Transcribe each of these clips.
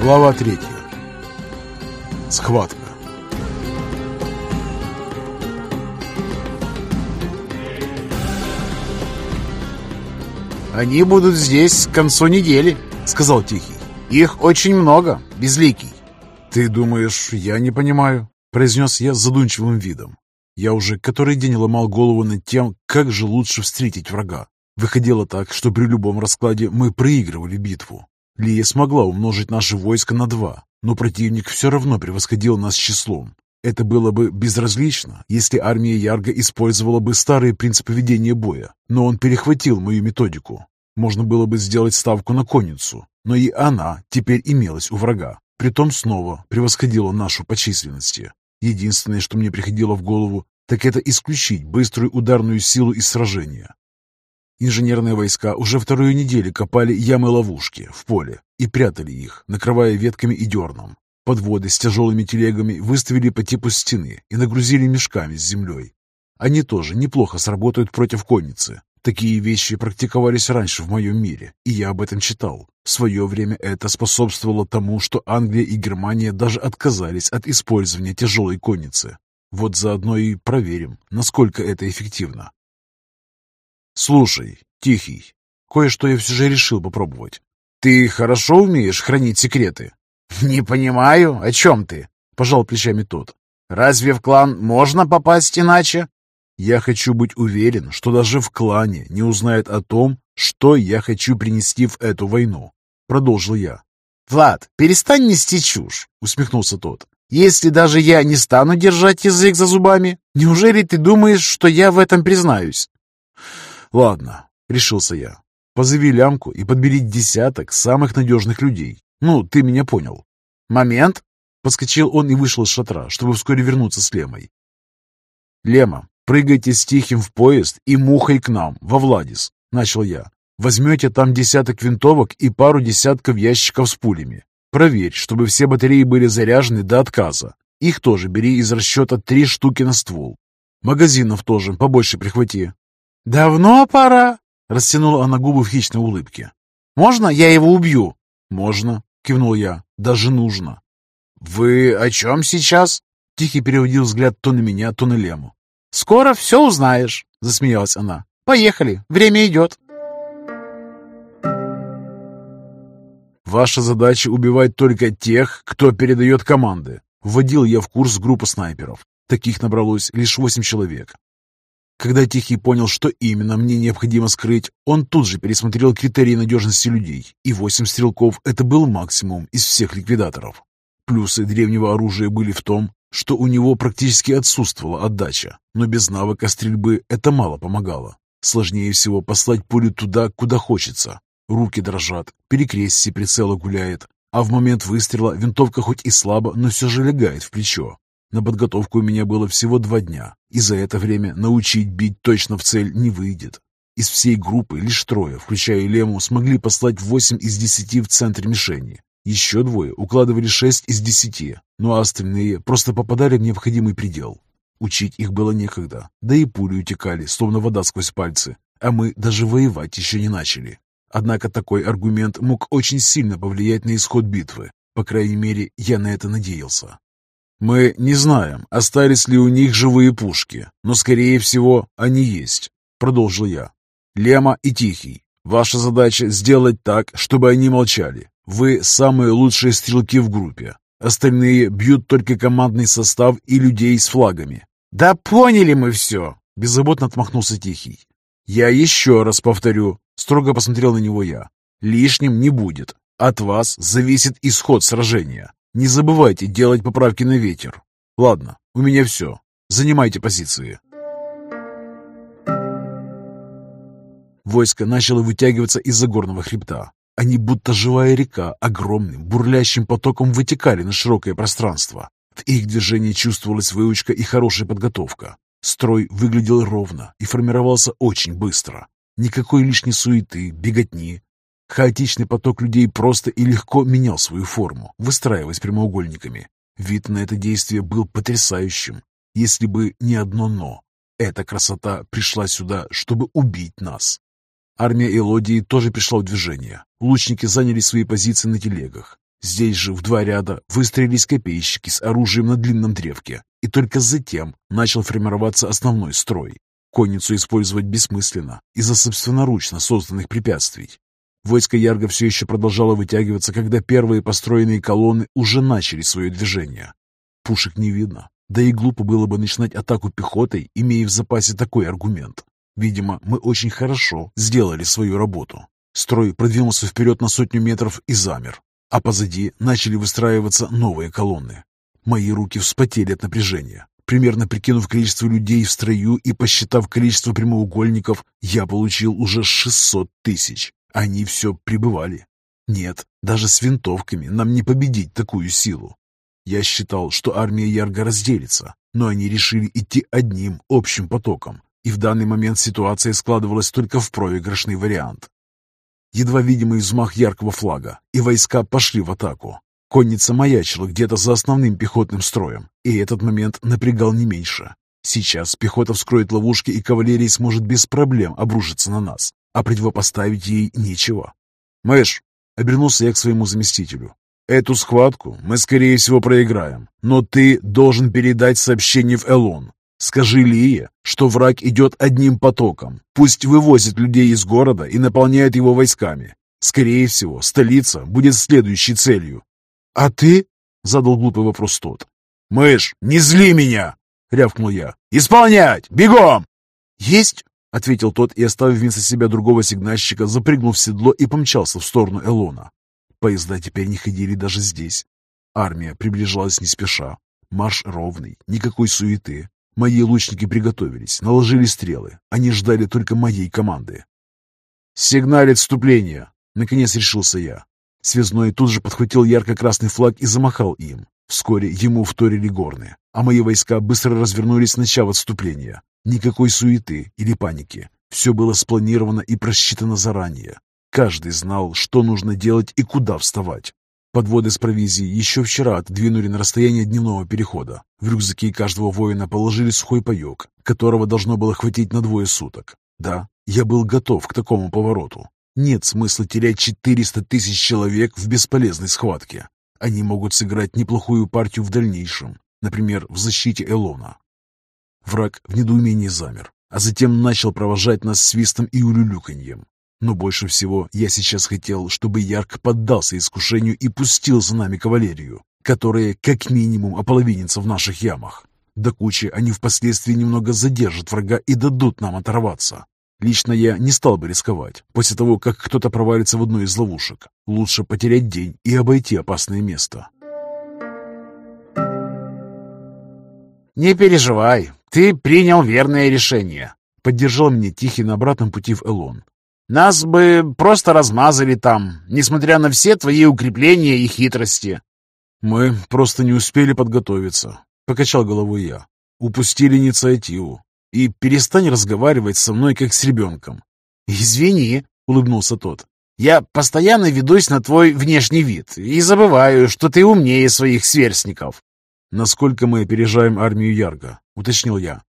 Глава третья. Схватка. «Они будут здесь к концу недели», — сказал Тихий. «Их очень много, безликий». «Ты думаешь, я не понимаю?» — произнес я с задумчивым видом. Я уже который день ломал голову над тем, как же лучше встретить врага. Выходило так, что при любом раскладе мы проигрывали битву. Лия смогла умножить наше войско на два, но противник все равно превосходил нас числом. Это было бы безразлично, если армия Ярга использовала бы старые принципы ведения боя, но он перехватил мою методику. Можно было бы сделать ставку на конницу, но и она теперь имелась у врага. Притом снова превосходила нашу по численности. Единственное, что мне приходило в голову, так это исключить быструю ударную силу из сражения. Инженерные войска уже вторую неделю копали ямы-ловушки в поле и прятали их, накрывая ветками и дерном. Подводы с тяжелыми телегами выставили по типу стены и нагрузили мешками с землей. Они тоже неплохо сработают против конницы. Такие вещи практиковались раньше в моем мире, и я об этом читал. В свое время это способствовало тому, что Англия и Германия даже отказались от использования тяжелой конницы. Вот заодно и проверим, насколько это эффективно. «Слушай, Тихий, кое-что я все же решил попробовать. Ты хорошо умеешь хранить секреты?» «Не понимаю, о чем ты?» — пожал плечами тот. «Разве в клан можно попасть иначе?» «Я хочу быть уверен, что даже в клане не узнают о том, что я хочу принести в эту войну», — продолжил я. «Влад, перестань нести чушь», — усмехнулся тот. «Если даже я не стану держать язык за зубами, неужели ты думаешь, что я в этом признаюсь?» «Ладно», — решился я. «Позови лямку и подбери десяток самых надежных людей. Ну, ты меня понял». «Момент!» — подскочил он и вышел из шатра, чтобы вскоре вернуться с Лемой. «Лема, прыгайте с Тихим в поезд и мухой к нам, во Владис», — начал я. «Возьмете там десяток винтовок и пару десятков ящиков с пулями. Проверь, чтобы все батареи были заряжены до отказа. Их тоже бери из расчета три штуки на ствол. Магазинов тоже побольше прихвати. «Давно пора?» — растянула она губы в хищной улыбке. «Можно я его убью?» «Можно», — кивнул я. «Даже нужно». «Вы о чем сейчас?» Тихий переводил взгляд то на меня, то на Лему. «Скоро все узнаешь», — засмеялась она. «Поехали, время идет». «Ваша задача убивать только тех, кто передает команды», — вводил я в курс группы снайперов. Таких набралось лишь восемь человек. Когда Тихий понял, что именно мне необходимо скрыть, он тут же пересмотрел критерии надежности людей, и восемь стрелков – это был максимум из всех ликвидаторов. Плюсы древнего оружия были в том, что у него практически отсутствовала отдача, но без навыка стрельбы это мало помогало. Сложнее всего послать пулю туда, куда хочется. Руки дрожат, перекрестие прицела гуляет, а в момент выстрела винтовка хоть и слабо, но все же легает в плечо. На подготовку у меня было всего два дня, и за это время научить бить точно в цель не выйдет. Из всей группы лишь трое, включая Лему, смогли послать восемь из десяти в центр мишени. Еще двое укладывали шесть из десяти, ну а остальные просто попадали в необходимый предел. Учить их было некогда, да и пули утекали, словно вода сквозь пальцы, а мы даже воевать еще не начали. Однако такой аргумент мог очень сильно повлиять на исход битвы. По крайней мере, я на это надеялся. Мы не знаем, остались ли у них живые пушки, но, скорее всего, они есть, продолжил я. Лема и Тихий, ваша задача сделать так, чтобы они молчали. Вы самые лучшие стрелки в группе. Остальные бьют только командный состав и людей с флагами. Да поняли мы все, беззаботно отмахнулся Тихий. Я еще раз повторю, строго посмотрел на него я. Лишним не будет. От вас зависит исход сражения. Не забывайте делать поправки на ветер. Ладно, у меня все. Занимайте позиции. Войско начало вытягиваться из-за горного хребта. Они, будто живая река, огромным, бурлящим потоком вытекали на широкое пространство. В их движении чувствовалась выучка и хорошая подготовка. Строй выглядел ровно и формировался очень быстро. Никакой лишней суеты, беготни, Хаотичный поток людей просто и легко менял свою форму, выстраиваясь прямоугольниками. Вид на это действие был потрясающим, если бы не одно «но». Эта красота пришла сюда, чтобы убить нас. Армия Элодии тоже пришла в движение. Лучники заняли свои позиции на телегах. Здесь же в два ряда выстроились копейщики с оружием на длинном древке, и только затем начал формироваться основной строй. Конницу использовать бессмысленно из-за собственноручно созданных препятствий. Войско Ярга все еще продолжало вытягиваться, когда первые построенные колонны уже начали свое движение. Пушек не видно, да и глупо было бы начинать атаку пехотой, имея в запасе такой аргумент. Видимо, мы очень хорошо сделали свою работу. Строй продвинулся вперед на сотню метров и замер, а позади начали выстраиваться новые колонны. Мои руки вспотели от напряжения. Примерно прикинув количество людей в строю и посчитав количество прямоугольников, я получил уже 600 тысяч. Они все прибывали. Нет, даже с винтовками нам не победить такую силу. Я считал, что армия Ярго разделится, но они решили идти одним общим потоком, и в данный момент ситуация складывалась только в проигрышный вариант. Едва видимый взмах яркого флага, и войска пошли в атаку. Конница маячила где-то за основным пехотным строем, и этот момент напрягал не меньше. Сейчас пехота вскроет ловушки, и кавалерия сможет без проблем обрушиться на нас, а противопоставить ей нечего. «Мышь!» — обернулся я к своему заместителю. «Эту схватку мы, скорее всего, проиграем, но ты должен передать сообщение в Элон. Скажи Лие, что враг идет одним потоком. Пусть вывозит людей из города и наполняет его войсками. Скорее всего, столица будет следующей целью. «А ты?» — задал глупый вопрос тот. «Мышь, не зли меня!» — рявкнул я. «Исполнять! Бегом!» «Есть!» — ответил тот и, оставив вместо себя другого сигнальщика, запрыгнул в седло и помчался в сторону Элона. Поезда теперь не ходили даже здесь. Армия приближалась не спеша. Марш ровный, никакой суеты. Мои лучники приготовились, наложили стрелы. Они ждали только моей команды. «Сигналь отступления!» — наконец решился я. Связной тут же подхватил ярко-красный флаг и замахал им. Вскоре ему вторили горны, а мои войска быстро развернулись, начав отступление. Никакой суеты или паники. Все было спланировано и просчитано заранее. Каждый знал, что нужно делать и куда вставать. Подводы с провизией еще вчера отдвинули на расстояние дневного перехода. В рюкзаки каждого воина положили сухой паек, которого должно было хватить на двое суток. Да, я был готов к такому повороту. Нет смысла терять 400 тысяч человек в бесполезной схватке. Они могут сыграть неплохую партию в дальнейшем, например, в защите Элона. Враг в недоумении замер, а затем начал провожать нас свистом и улюлюканьем. Но больше всего я сейчас хотел, чтобы Ярк поддался искушению и пустил за нами кавалерию, которая как минимум ополовинится в наших ямах. До кучи они впоследствии немного задержат врага и дадут нам оторваться. Лично я не стал бы рисковать. После того, как кто-то провалится в одну из ловушек, лучше потерять день и обойти опасное место. «Не переживай, ты принял верное решение», — поддержал меня Тихий на обратном пути в Элон. «Нас бы просто размазали там, несмотря на все твои укрепления и хитрости». «Мы просто не успели подготовиться», — покачал головой я. «Упустили инициативу. И перестань разговаривать со мной, как с ребенком. «Извини», — улыбнулся тот. «Я постоянно ведусь на твой внешний вид и забываю, что ты умнее своих сверстников». «Насколько мы опережаем армию Ярга?» — уточнил я.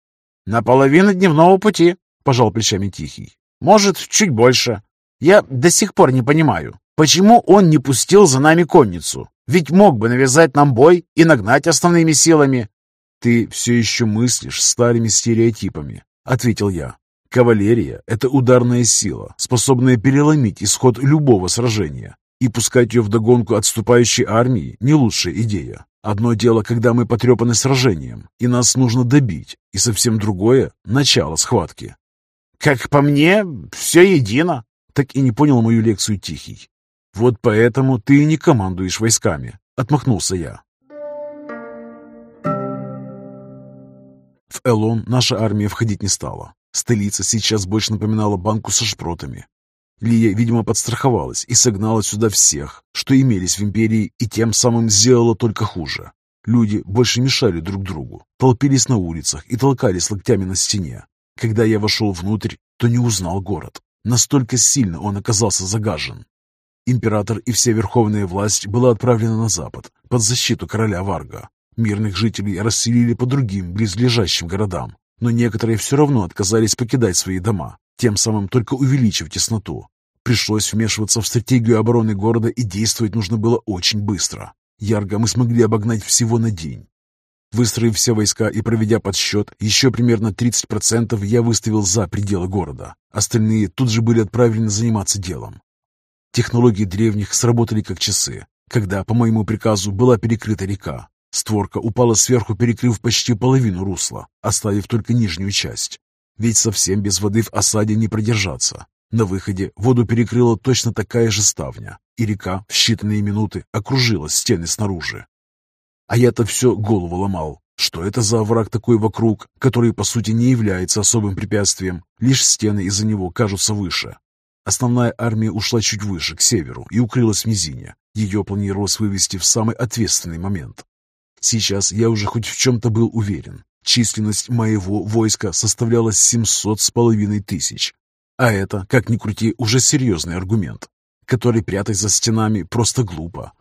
«На половину дневного пути», — пожал плечами Тихий. «Может, чуть больше. Я до сих пор не понимаю, почему он не пустил за нами конницу? Ведь мог бы навязать нам бой и нагнать основными силами. «Ты все еще мыслишь старыми стереотипами», — ответил я. «Кавалерия — это ударная сила, способная переломить исход любого сражения. И пускать ее вдогонку отступающей армии — не лучшая идея. Одно дело, когда мы потрепаны сражением, и нас нужно добить, и совсем другое — начало схватки». «Как по мне, все едино», — так и не понял мою лекцию Тихий. «Вот поэтому ты и не командуешь войсками», — отмахнулся я. В Элон наша армия входить не стала. Столица сейчас больше напоминала банку со шпротами. Лия, видимо, подстраховалась и согнала сюда всех, что имелись в империи, и тем самым сделала только хуже. Люди больше мешали друг другу, толпились на улицах и толкались локтями на стене. Когда я вошел внутрь, то не узнал город. Настолько сильно он оказался загажен. Император и вся верховная власть была отправлена на запад, под защиту короля Варга. Мирных жителей расселили по другим близлежащим городам, но некоторые все равно отказались покидать свои дома, тем самым только увеличив тесноту. Пришлось вмешиваться в стратегию обороны города, и действовать нужно было очень быстро. Ярго мы смогли обогнать всего на день. Выстроив все войска и проведя подсчет, еще примерно 30% я выставил за пределы города. Остальные тут же были отправлены заниматься делом. Технологии древних сработали как часы, когда, по моему приказу, была перекрыта река. Створка упала сверху, перекрыв почти половину русла, оставив только нижнюю часть. Ведь совсем без воды в осаде не продержаться. На выходе воду перекрыла точно такая же ставня, и река в считанные минуты окружила стены снаружи. А я-то все голову ломал. Что это за овраг такой вокруг, который, по сути, не является особым препятствием, лишь стены из-за него кажутся выше. Основная армия ушла чуть выше, к северу, и укрылась в низине. Ее планировалось вывести в самый ответственный момент. Сейчас я уже хоть в чем-то был уверен. Численность моего войска составляла 700 с половиной тысяч. А это, как ни крути, уже серьезный аргумент, который прятать за стенами просто глупо.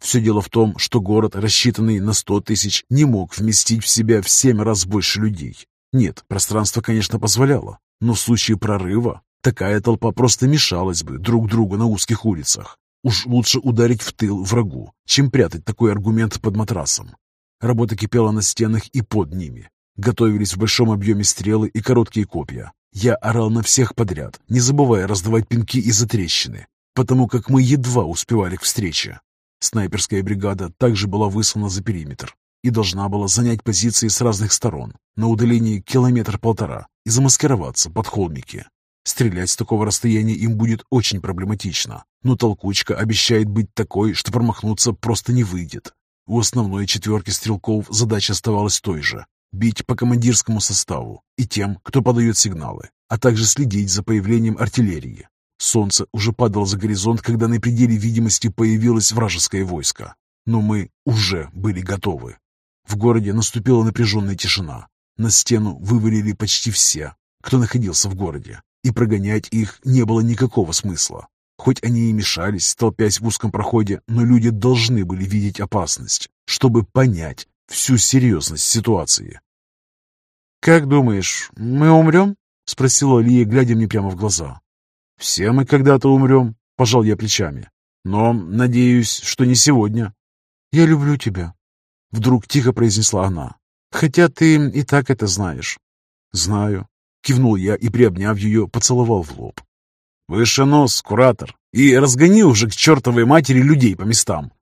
Все дело в том, что город, рассчитанный на сто тысяч, не мог вместить в себя в семь раз больше людей. Нет, пространство, конечно, позволяло, но в случае прорыва такая толпа просто мешалась бы друг другу на узких улицах. Уж лучше ударить в тыл врагу, чем прятать такой аргумент под матрасом. Работа кипела на стенах и под ними. Готовились в большом объеме стрелы и короткие копья. Я орал на всех подряд, не забывая раздавать пинки из-за трещины, потому как мы едва успевали к встрече. Снайперская бригада также была выслана за периметр и должна была занять позиции с разных сторон на удалении километр-полтора и замаскироваться под холмики. Стрелять с такого расстояния им будет очень проблематично, но толкучка обещает быть такой, что промахнуться просто не выйдет. У основной четверки стрелков задача оставалась той же – бить по командирскому составу и тем, кто подает сигналы, а также следить за появлением артиллерии. Солнце уже падало за горизонт, когда на пределе видимости появилось вражеское войско. Но мы уже были готовы. В городе наступила напряженная тишина. На стену вывалили почти все, кто находился в городе, и прогонять их не было никакого смысла. Хоть они и мешались, толпясь в узком проходе, но люди должны были видеть опасность, чтобы понять всю серьезность ситуации. «Как думаешь, мы умрем?» — спросила Лия, глядя мне прямо в глаза. «Все мы когда-то умрем», — пожал я плечами. «Но, надеюсь, что не сегодня». «Я люблю тебя», — вдруг тихо произнесла она. «Хотя ты и так это знаешь». «Знаю», — кивнул я и, приобняв ее, поцеловал в лоб. «Выше нос, куратор, и разгони уже к чертовой матери людей по местам».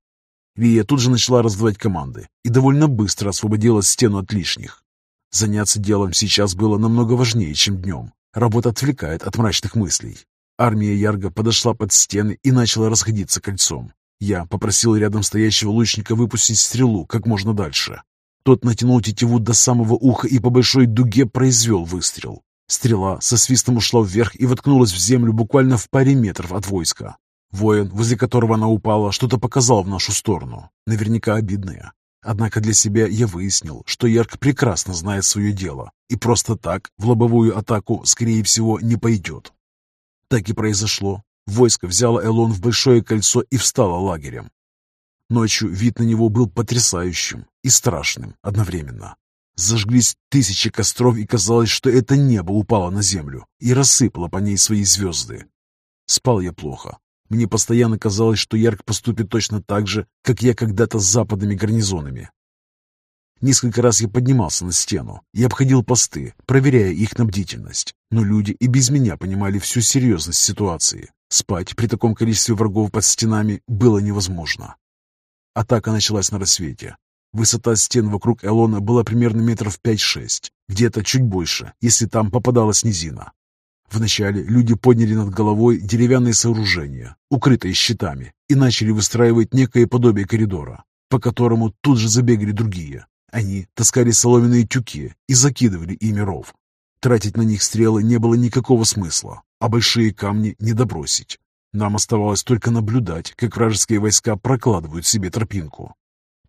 Лия тут же начала раздавать команды и довольно быстро освободила стену от лишних. Заняться делом сейчас было намного важнее, чем днем. Работа отвлекает от мрачных мыслей. Армия Ярга подошла под стены и начала расходиться кольцом. Я попросил рядом стоящего лучника выпустить стрелу как можно дальше. Тот натянул тетиву до самого уха и по большой дуге произвел выстрел. Стрела со свистом ушла вверх и воткнулась в землю буквально в паре метров от войска. Воин, возле которого она упала, что-то показал в нашу сторону. Наверняка обидное. Однако для себя я выяснил, что Ярк прекрасно знает свое дело и просто так в лобовую атаку, скорее всего, не пойдет. Так и произошло. Войско взяло Элон в большое кольцо и встало лагерем. Ночью вид на него был потрясающим и страшным одновременно. Зажглись тысячи костров, и казалось, что это небо упало на землю и рассыпало по ней свои звезды. Спал я плохо. Мне постоянно казалось, что Ярк поступит точно так же, как я когда-то с западными гарнизонами. Несколько раз я поднимался на стену и обходил посты, проверяя их на бдительность. Но люди и без меня понимали всю серьезность ситуации. Спать при таком количестве врагов под стенами было невозможно. Атака началась на рассвете. Высота стен вокруг Элона была примерно метров 5-6, где-то чуть больше, если там попадалась низина. Вначале люди подняли над головой деревянные сооружения, укрытые щитами, и начали выстраивать некое подобие коридора, по которому тут же забегали другие, они таскали соломенные тюки и закидывали ими ров. Тратить на них стрелы не было никакого смысла, а большие камни не добросить. Нам оставалось только наблюдать, как вражеские войска прокладывают себе тропинку.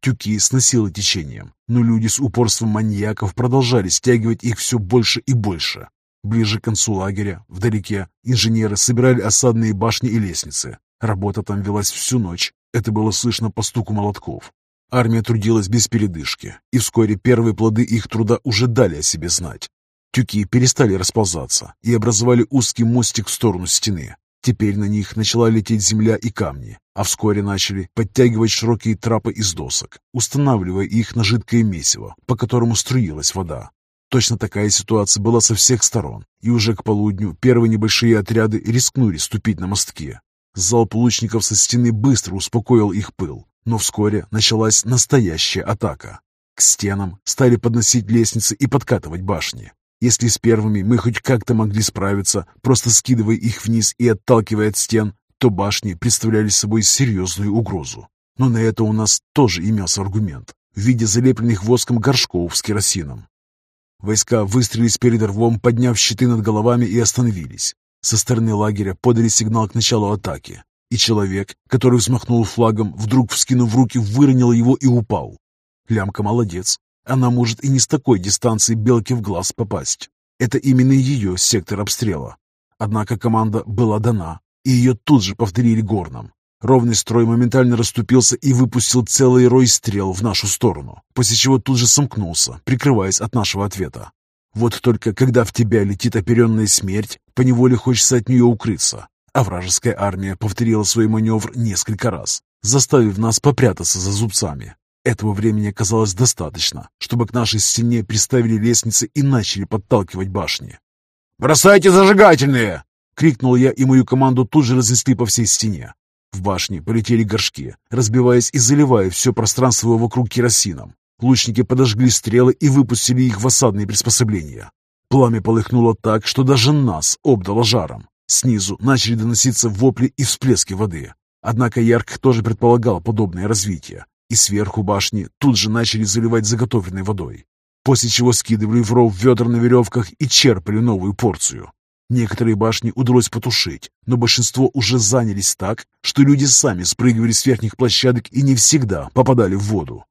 Тюки сносило течением, но люди с упорством маньяков продолжали стягивать их все больше и больше. Ближе к концу лагеря, вдалеке, инженеры собирали осадные башни и лестницы. Работа там велась всю ночь. Это было слышно по стуку молотков. Армия трудилась без передышки, и вскоре первые плоды их труда уже дали о себе знать. Тюки перестали расползаться и образовали узкий мостик в сторону стены. Теперь на них начала лететь земля и камни, а вскоре начали подтягивать широкие трапы из досок, устанавливая их на жидкое месиво, по которому струилась вода. Точно такая ситуация была со всех сторон, и уже к полудню первые небольшие отряды рискнули ступить на мостке. Залп лучников со стены быстро успокоил их пыл, но вскоре началась настоящая атака. К стенам стали подносить лестницы и подкатывать башни. Если с первыми мы хоть как-то могли справиться, просто скидывая их вниз и отталкивая от стен, то башни представляли собой серьезную угрозу. Но на это у нас тоже имелся аргумент в виде залепленных воском горшков с керосином. Войска выстрелились перед рвом, подняв щиты над головами и остановились. Со стороны лагеря подали сигнал к началу атаки, и человек, который взмахнул флагом, вдруг, вскинув руки, выронил его и упал. Лямка молодец, она может и не с такой дистанции белки в глаз попасть. Это именно ее сектор обстрела. Однако команда была дана, и ее тут же повторили горном. Ровный строй моментально расступился и выпустил целый рой стрел в нашу сторону, после чего тут же сомкнулся, прикрываясь от нашего ответа. Вот только когда в тебя летит оперенная смерть, поневоле хочется от нее укрыться. А вражеская армия повторила свой маневр несколько раз, заставив нас попрятаться за зубцами. Этого времени оказалось достаточно, чтобы к нашей стене приставили лестницы и начали подталкивать башни. «Бросайте зажигательные!» — крикнул я, и мою команду тут же разнесли по всей стене. В башне полетели горшки, разбиваясь и заливая все пространство вокруг керосином. Лучники подожгли стрелы и выпустили их в осадные приспособления. Пламя полыхнуло так, что даже нас обдало жаром. Снизу начали доноситься вопли и всплески воды. Однако Ярк тоже предполагал подобное развитие, и сверху башни тут же начали заливать заготовленной водой, после чего скидывали в ров ведра на веревках и черпали новую порцию. Некоторые башни удалось потушить, но большинство уже занялись так, что люди сами спрыгивали с верхних площадок и не всегда попадали в воду.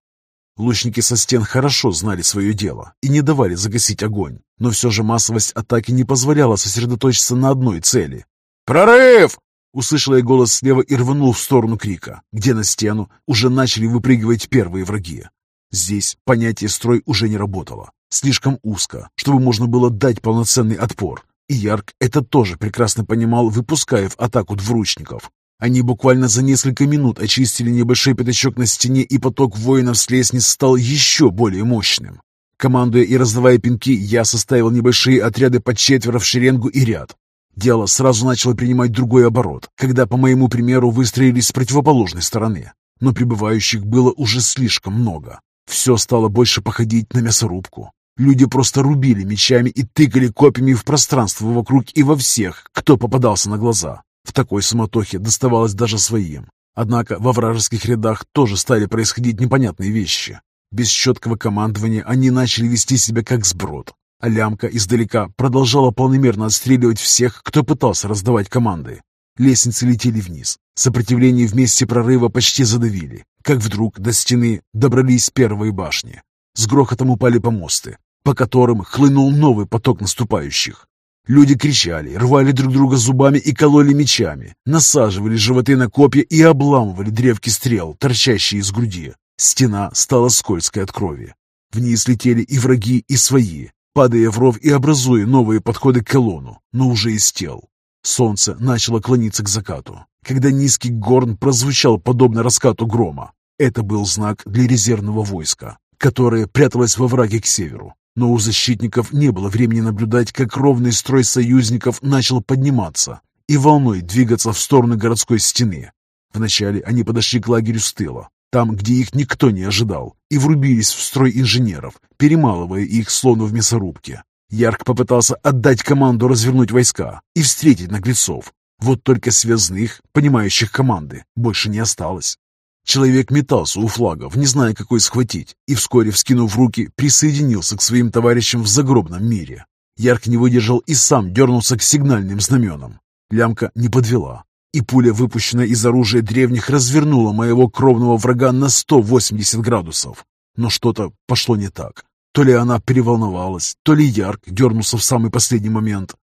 Лучники со стен хорошо знали свое дело и не давали загасить огонь, но все же массовость атаки не позволяла сосредоточиться на одной цели. «Прорыв!» Услышал я голос слева и рванул в сторону крика, где на стену уже начали выпрыгивать первые враги. Здесь понятие «строй» уже не работало. Слишком узко, чтобы можно было дать полноценный отпор. И Ярк это тоже прекрасно понимал, выпуская в атаку двуручников. Они буквально за несколько минут очистили небольшой пятачок на стене, и поток воинов с лестниц стал еще более мощным. Командуя и раздавая пинки, я составил небольшие отряды по четверо в шеренгу и ряд. Дело сразу начало принимать другой оборот, когда, по моему примеру, выстроились с противоположной стороны. Но прибывающих было уже слишком много. Все стало больше походить на мясорубку. Люди просто рубили мечами и тыкали копьями в пространство вокруг и во всех, кто попадался на глаза. В такой суматохе доставалось даже своим. Однако во вражеских рядах тоже стали происходить непонятные вещи. Без четкого командования они начали вести себя как сброд, а лямка издалека продолжала полномерно отстреливать всех, кто пытался раздавать команды. Лестницы летели вниз. Сопротивление в месте прорыва почти задавили, как вдруг до стены добрались первые башни. С грохотом упали помосты, по которым хлынул новый поток наступающих. Люди кричали, рвали друг друга зубами и кололи мечами, насаживали животы на копья и обламывали древки стрел, торчащие из груди. Стена стала скользкой от крови. Вниз летели и враги, и свои, падая в ров и образуя новые подходы к колонну, но уже из тел. Солнце начало клониться к закату, когда низкий горн прозвучал подобно раскату грома. Это был знак для резервного войска, которое пряталось во враге к северу. Но у защитников не было времени наблюдать, как ровный строй союзников начал подниматься и волной двигаться в сторону городской стены. Вначале они подошли к лагерю с тыла, там, где их никто не ожидал, и врубились в строй инженеров, перемалывая их словно в мясорубке. Ярк попытался отдать команду развернуть войска и встретить наглецов. Вот только связных, понимающих команды, больше не осталось. Человек метался у флагов, не зная, какой схватить, и вскоре, вскинув руки, присоединился к своим товарищам в загробном мире. Ярк не выдержал и сам дернулся к сигнальным знаменам. Лямка не подвела и пуля, выпущенная из оружия древних, развернула моего кровного врага на 180 градусов. Но что-то пошло не так. То ли она переволновалась, то ли Ярк дернулся в самый последний момент.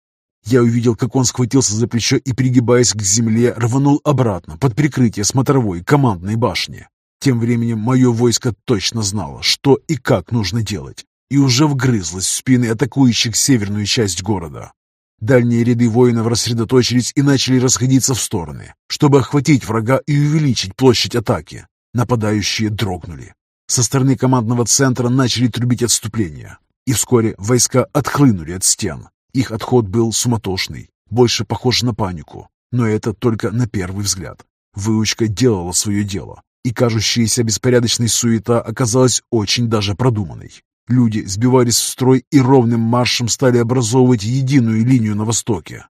Я увидел, как он схватился за плечо и, пригибаясь к земле, рванул обратно под прикрытие смотровой командной башни. Тем временем мое войско точно знало, что и как нужно делать, и уже вгрызлось в спины атакующих северную часть города. Дальние ряды воинов рассредоточились и начали расходиться в стороны, чтобы охватить врага и увеличить площадь атаки. Нападающие дрогнули. Со стороны командного центра начали трубить отступление, и вскоре войска отхлынули от стен. Их отход был суматошный, больше похож на панику, но это только на первый взгляд. Выучка делала свое дело, и кажущаяся беспорядочной суета оказалась очень даже продуманной. Люди сбивались в строй и ровным маршем стали образовывать единую линию на востоке.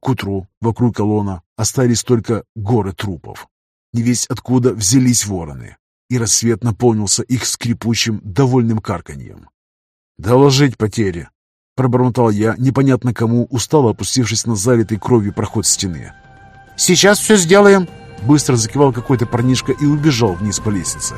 К утру вокруг колонна остались только горы трупов. Не весь откуда взялись вороны, и рассвет наполнился их скрипучим, довольным карканьем. «Доложить потери!» — пробормотал я, непонятно кому, устало опустившись на залитый кровью проход стены. «Сейчас все сделаем!» Быстро закивал какой-то парнишка и убежал вниз по лестнице.